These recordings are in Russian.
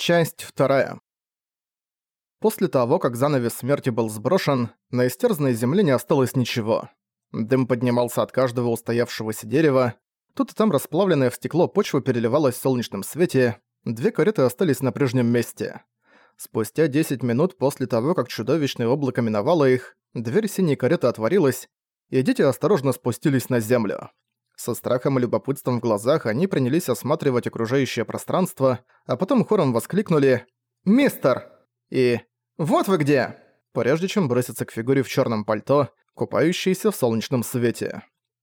Часть вторая. После того, как занавес смерти был сброшен, на истерзанной земле не осталось ничего. Дым поднимался от каждого устоявшегося дерева, тут и там расплавленная в стекло почва переливалась в солнечном свете, две кареты остались на прежнем месте. Спустя 10 минут после того, как чудовищное облако миновало их, дверь синей кареты отворилась, и дети осторожно спустились на землю. Со страхом и любопытством в глазах они принялись осматривать окружающее пространство, а потом хором воскликнули «Мистер!» и «Вот вы где!» прежде чем броситься к фигуре в черном пальто, купающейся в солнечном свете.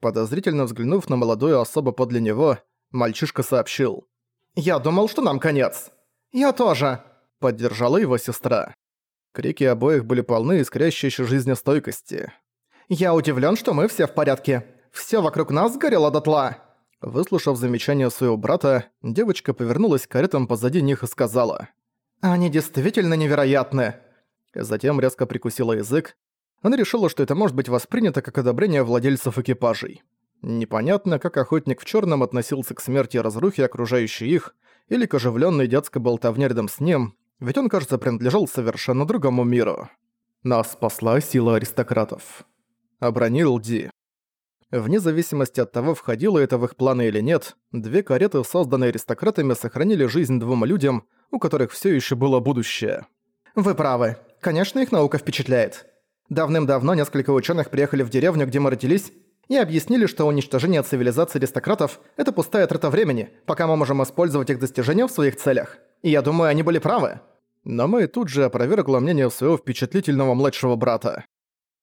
Подозрительно взглянув на молодую особу подле него, мальчишка сообщил. «Я думал, что нам конец!» «Я тоже!» — поддержала его сестра. Крики обоих были полны искрящейся жизнестойкости. «Я удивлен, что мы все в порядке. Всё вокруг нас сгорело дотла!» Выслушав замечание своего брата, девочка повернулась к каретам позади них и сказала. «Они действительно невероятны!» Затем резко прикусила язык. Она решила, что это может быть воспринято как одобрение владельцев экипажей. Непонятно, как охотник в чёрном относился к смерти и разрухе, окружающей их, или к оживлённой детской болтовне рядом с ним, ведь он, кажется, принадлежал совершенно другому миру. Нас спасла сила аристократов. Обронил Ди. Вне зависимости от того, входило это в их планы или нет, две кареты, созданные аристократами, сохранили жизнь двум людям, у которых все еще было будущее. «Вы правы. Конечно, их наука впечатляет. Давным-давно несколько ученых приехали в деревню, где мы родились, и объяснили, что уничтожение цивилизации аристократов – это пустая трата времени, пока мы можем использовать их достижения в своих целях. И я думаю, они были правы. Но мы тут же опровергла мнение своего впечатлительного младшего брата.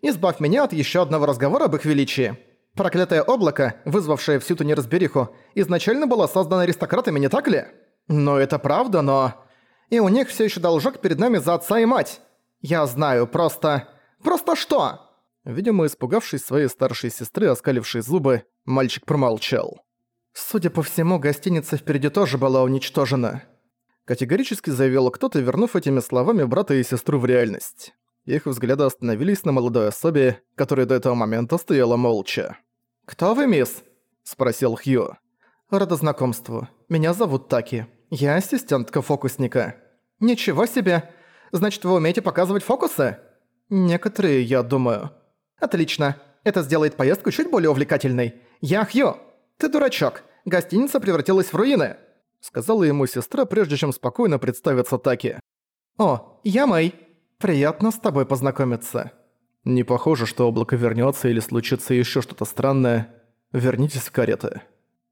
«Избавь меня от еще одного разговора об их величии. Проклятое облако, вызвавшее всю ту неразбериху, изначально было создано аристократами, не так ли? Но это правда, но... И у них все еще должок перед нами за отца и мать. Я знаю, просто... Просто что? Видимо, испугавшись своей старшей сестры, оскалившей зубы, мальчик промолчал. Судя по всему, гостиница впереди тоже была уничтожена. Категорически заявил кто-то, вернув этими словами брата и сестру в реальность. Их взгляды остановились на молодой особе, которая до этого момента стояла молча. «Кто вы, мисс?» – спросил Хью. «Рада знакомству. Меня зовут Таки. Я ассистентка фокусника». «Ничего себе! Значит, вы умеете показывать фокусы?» «Некоторые, я думаю». «Отлично. Это сделает поездку чуть более увлекательной. Я Хью. Ты дурачок. Гостиница превратилась в руины», – сказала ему сестра, прежде чем спокойно представиться Таки. «О, я Мэй. Приятно с тобой познакомиться». Не похоже, что облако вернется или случится еще что-то странное. Вернитесь в кареты.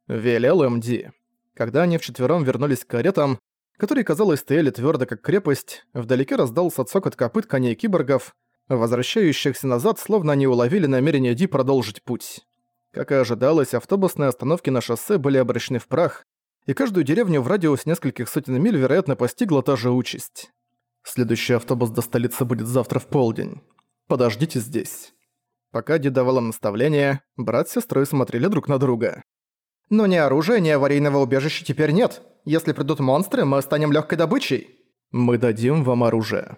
Велел МД. Когда они вчетвером вернулись к каретам, которые, казалось, стояли твердо как крепость, вдалеке раздался цокот копыт коней киборгов, возвращающихся назад, словно они уловили намерение Ди продолжить путь. Как и ожидалось, автобусные остановки на шоссе были обращены в прах, и каждую деревню в радиусе нескольких сотен миль, вероятно, постигла та же участь. Следующий автобус до столицы будет завтра в полдень. Подождите здесь». Пока Ди давала наставление, брат с сестрой смотрели друг на друга. «Но ни оружия, ни аварийного убежища теперь нет. Если придут монстры, мы станем легкой добычей». «Мы дадим вам оружие».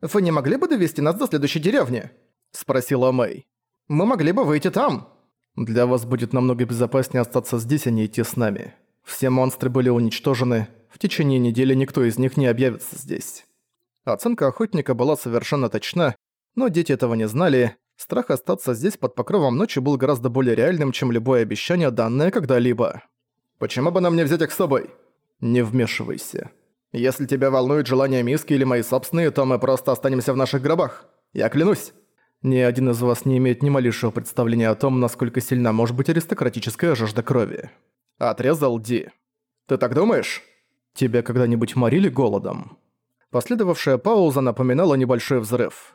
«Вы не могли бы довести нас до следующей деревни?» – спросила Мэй. «Мы могли бы выйти там». «Для вас будет намного безопаснее остаться здесь, а не идти с нами. Все монстры были уничтожены. В течение недели никто из них не объявится здесь». Оценка охотника была совершенно точна, но дети этого не знали. Страх остаться здесь под покровом ночи был гораздо более реальным, чем любое обещание, данное когда-либо. «Почему бы нам не взять их с собой?» «Не вмешивайся. Если тебя волнует желание миски или мои собственные, то мы просто останемся в наших гробах. Я клянусь». Ни один из вас не имеет ни малейшего представления о том, насколько сильна может быть аристократическая жажда крови. Отрезал Ди. «Ты так думаешь?» «Тебя когда-нибудь морили голодом?» Последовавшая пауза напоминала небольшой взрыв.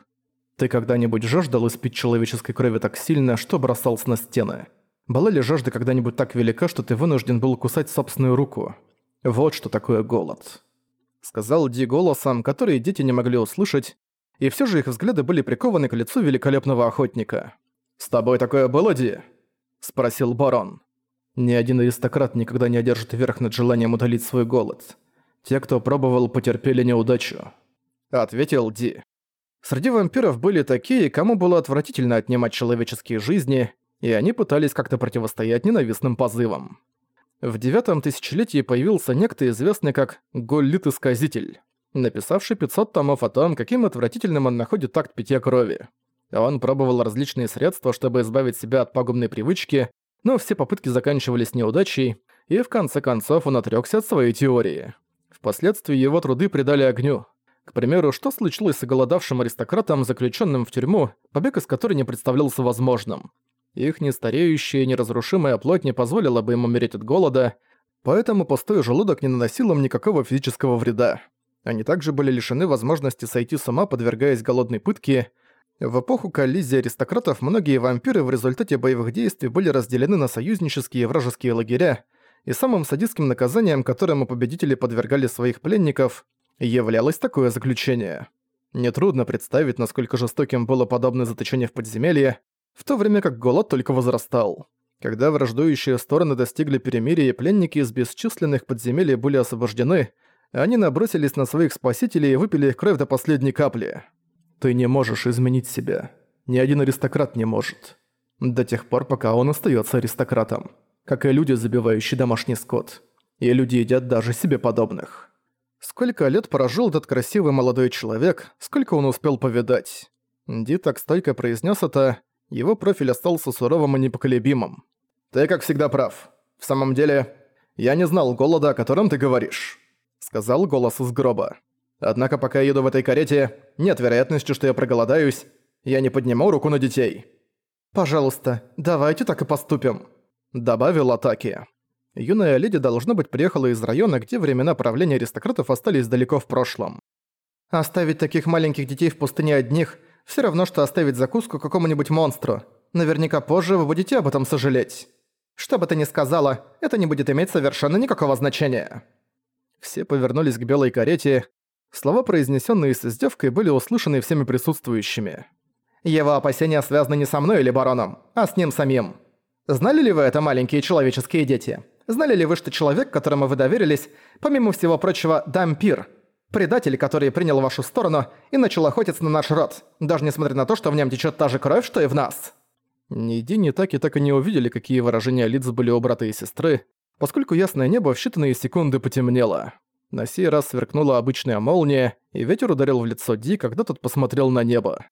Ты когда-нибудь жаждал испить человеческой крови так сильно, что бросался на стены? Была ли жажда когда-нибудь так велика, что ты вынужден был кусать собственную руку? Вот что такое голод. Сказал Ди голосом, который дети не могли услышать, и все же их взгляды были прикованы к лицу великолепного охотника. «С тобой такое было, Ди?» – спросил барон. Ни один аристократ никогда не одержит верх над желанием удалить свой голод. Те, кто пробовал, потерпели неудачу. Ответил Ди. Среди вампиров были такие, кому было отвратительно отнимать человеческие жизни, и они пытались как-то противостоять ненавистным позывам. В девятом тысячелетии появился некто известный как Голлит-исказитель, написавший 500 томов о том, каким отвратительным он находит такт питья крови. Он пробовал различные средства, чтобы избавить себя от пагубной привычки, но все попытки заканчивались неудачей, и в конце концов он отрёкся от своей теории. Впоследствии его труды предали огню. К примеру, что случилось с голодавшим аристократом, заключенным в тюрьму, побег из которой не представлялся возможным. Их нестареющая и неразрушимая плоть не позволила бы им умереть от голода, поэтому пустой желудок не наносил им никакого физического вреда. Они также были лишены возможности сойти с ума, подвергаясь голодной пытке. В эпоху коллизии аристократов многие вампиры в результате боевых действий были разделены на союзнические и вражеские лагеря, и самым садистским наказанием, которому победители подвергали своих пленников, являлось такое заключение. Нетрудно представить, насколько жестоким было подобное заточение в подземелье, в то время как голод только возрастал. Когда враждующие стороны достигли перемирия и пленники из бесчисленных подземелий были освобождены, они набросились на своих спасителей и выпили их кровь до последней капли. Ты не можешь изменить себя. Ни один аристократ не может. До тех пор, пока он остается аристократом. Как и люди, забивающие домашний скот. И люди едят даже себе подобных. Сколько лет прожил этот красивый молодой человек, сколько он успел повидать. Ди так стойко произнес это, его профиль остался суровым и непоколебимым. «Ты, как всегда, прав. В самом деле, я не знал голода, о котором ты говоришь», — сказал голос из гроба. «Однако пока я еду в этой карете, нет вероятности, что я проголодаюсь. Я не подниму руку на детей». «Пожалуйста, давайте так и поступим», — добавил Атаки. Юная леди, должно быть, приехала из района, где времена правления аристократов остались далеко в прошлом. «Оставить таких маленьких детей в пустыне одних — все равно, что оставить закуску какому-нибудь монстру. Наверняка позже вы будете об этом сожалеть. Что бы ты ни сказала, это не будет иметь совершенно никакого значения». Все повернулись к белой карете. Слова, произнесенные с издевкой, были услышаны всеми присутствующими. «Его опасения связаны не со мной или бароном, а с ним самим. Знали ли вы это, маленькие человеческие дети? Знали ли вы, что человек, которому вы доверились, помимо всего прочего, дампир – Предатель, который принял вашу сторону и начал охотиться на наш род, даже несмотря на то, что в нем течет та же кровь, что и в нас». Ни Ди, ни Таки так и не увидели, какие выражения лиц были у брата и сестры, поскольку ясное небо в считанные секунды потемнело. На сей раз сверкнула обычная молния, и ветер ударил в лицо Ди, когда тот посмотрел на небо.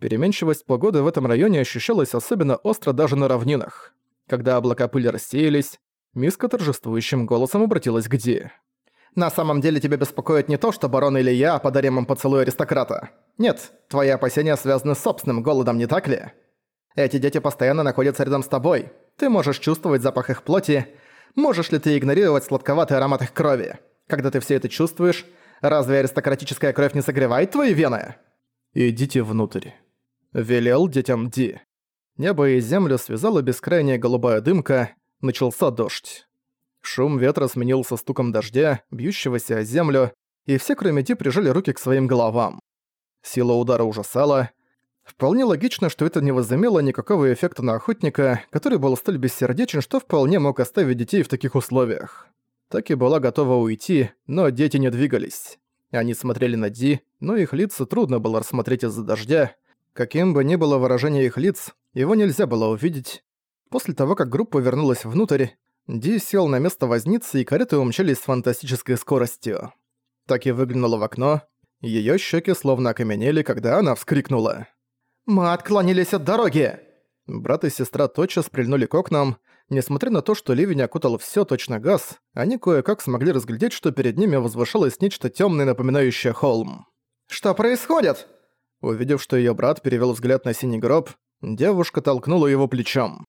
Переменчивость погоды в этом районе ощущалась особенно остро даже на равнинах. Когда облака пыли рассеялись, Миска торжествующим голосом обратилась к Ди. На самом деле тебя беспокоит не то, что барон или я подарим им поцелуй аристократа. Нет, твои опасения связаны с собственным голодом, не так ли? Эти дети постоянно находятся рядом с тобой. Ты можешь чувствовать запах их плоти. Можешь ли ты игнорировать сладковатый аромат их крови? Когда ты все это чувствуешь, разве аристократическая кровь не согревает твои вены? «Идите внутрь», — велел детям Ди. Небо и землю связала бескрайняя голубая дымка, начался дождь. Шум ветра сменился стуком дождя, бьющегося о землю, и все, кроме Ди, прижали руки к своим головам. Сила удара ужасала. Вполне логично, что это не возымело никакого эффекта на охотника, который был столь бессердечен, что вполне мог оставить детей в таких условиях. Так и была готова уйти, но дети не двигались. Они смотрели на Ди, но их лица трудно было рассмотреть из-за дождя. Каким бы ни было выражение их лиц, его нельзя было увидеть. После того, как группа вернулась внутрь, Ди сел на место возницы, и кареты умчались с фантастической скоростью. Так и выглянула в окно. Её щеки словно окаменели, когда она вскрикнула. «Мы отклонились от дороги!» Брат и сестра тотчас прильнули к окнам. Несмотря на то, что ливень окутал всё точно газ, они кое-как смогли разглядеть, что перед ними возвышалось нечто тёмное, напоминающее холм. «Что происходит?» Увидев, что её брат перевёл взгляд на синий гроб, девушка толкнула его плечом.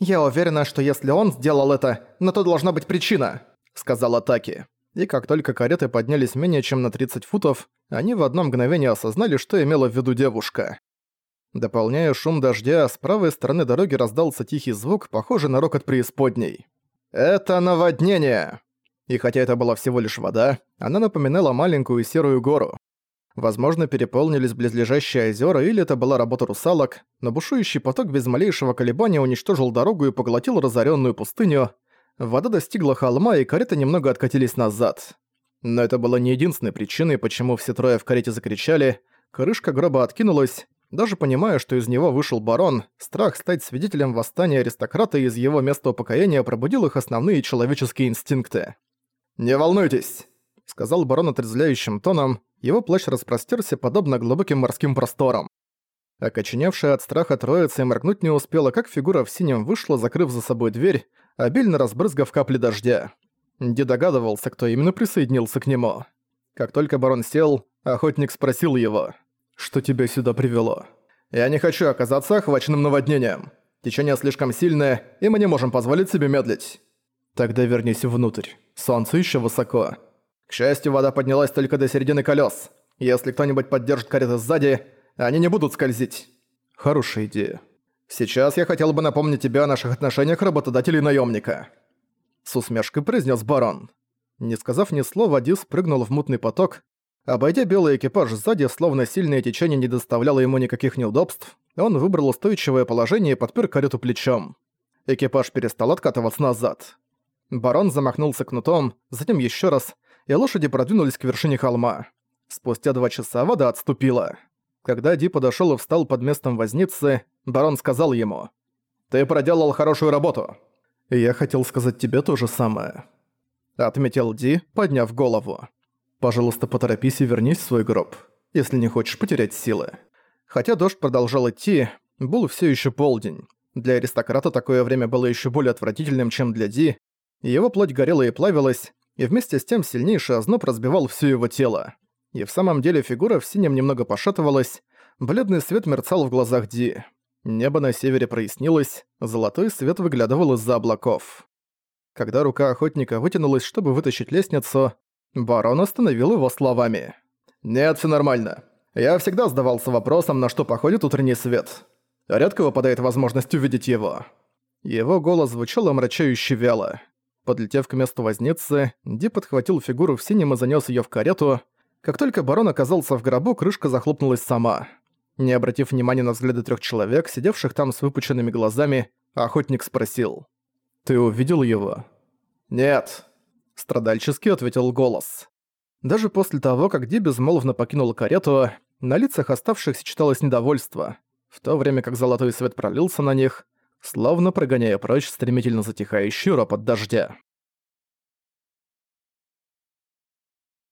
«Я уверена, что если он сделал это, на то должна быть причина», — сказала Таки. И как только кареты поднялись менее чем на 30 футов, они в одно мгновение осознали, что имела в виду девушка. Дополняя шум дождя, с правой стороны дороги раздался тихий звук, похожий на рокот преисподней. «Это наводнение!» И хотя это была всего лишь вода, она напоминала маленькую серую гору. Возможно, переполнились близлежащие озера, или это была работа русалок, но бушующий поток без малейшего колебания уничтожил дорогу и поглотил разоренную пустыню. Вода достигла холма, и кареты немного откатились назад. Но это было не единственной причиной, почему все трое в карете закричали. Крышка гроба откинулась, Даже понимая, что из него вышел барон, страх стать свидетелем восстания аристократа из его места упокоения пробудил их основные человеческие инстинкты. «Не волнуйтесь», — сказал барон отрезвляющим тоном, его плащ распростерся подобно глубоким морским просторам. Окоченевшая от страха троица и моргнуть не успела, как фигура в синем вышла, закрыв за собой дверь, обильно разбрызгав капли дождя. Ди догадывался, кто именно присоединился к нему. Как только барон сел, охотник спросил его, «Что тебя сюда привело?» «Я не хочу оказаться охваченным наводнением. Течение слишком сильное, и мы не можем позволить себе медлить». «Тогда вернись внутрь. Солнце еще высоко». К счастью, вода поднялась только до середины колес. Если кто-нибудь поддержит кареты сзади, они не будут скользить. Хорошая идея. Сейчас я хотел бы напомнить тебе о наших отношениях работодателя и наемника. С усмешкой произнес барон. Не сказав ни слова, Дис прыгнул в мутный поток. Обойдя белый экипаж сзади, словно сильное течение не доставляло ему никаких неудобств, он выбрал устойчивое положение и подпер карету плечом. Экипаж перестал откатываться назад. Барон замахнулся кнутом, затем еще раз, и лошади продвинулись к вершине холма. Спустя два часа вода отступила. Когда Ди подошёл и встал под местом возницы, барон сказал ему, «Ты проделал хорошую работу». «Я хотел сказать тебе то же самое», отметил Ди, подняв голову. «Пожалуйста, поторопись и вернись в свой гроб, если не хочешь потерять силы». Хотя дождь продолжал идти, был все еще полдень. Для аристократа такое время было еще более отвратительным, чем для Ди. Его плоть горела и плавилась, и вместе с тем сильнейший озноб разбивал все его тело. И в самом деле фигура в синем немного пошатывалась, бледный свет мерцал в глазах Ди. Небо на севере прояснилось, золотой свет выглядывал из-за облаков. Когда рука охотника вытянулась, чтобы вытащить лестницу, барон остановил его словами. «Нет, все нормально. Я всегда задавался вопросом, на что походит утренний свет. Редко выпадает возможность увидеть его». Его голос звучал омрачающе вяло. Подлетев к месту возницы, Ди подхватил фигуру в синем и занёс её в карету. Как только барон оказался в гробу, крышка захлопнулась сама. Не обратив внимания на взгляды трёх человек, сидевших там с выпученными глазами, охотник спросил. «Ты увидел его?» «Нет», — страдальчески ответил голос. Даже после того, как Ди безмолвно покинул карету, на лицах оставшихся читалось недовольство, в то время как золотой свет пролился на них, словно прогоняя прочь стремительно затихающий ропот дождя.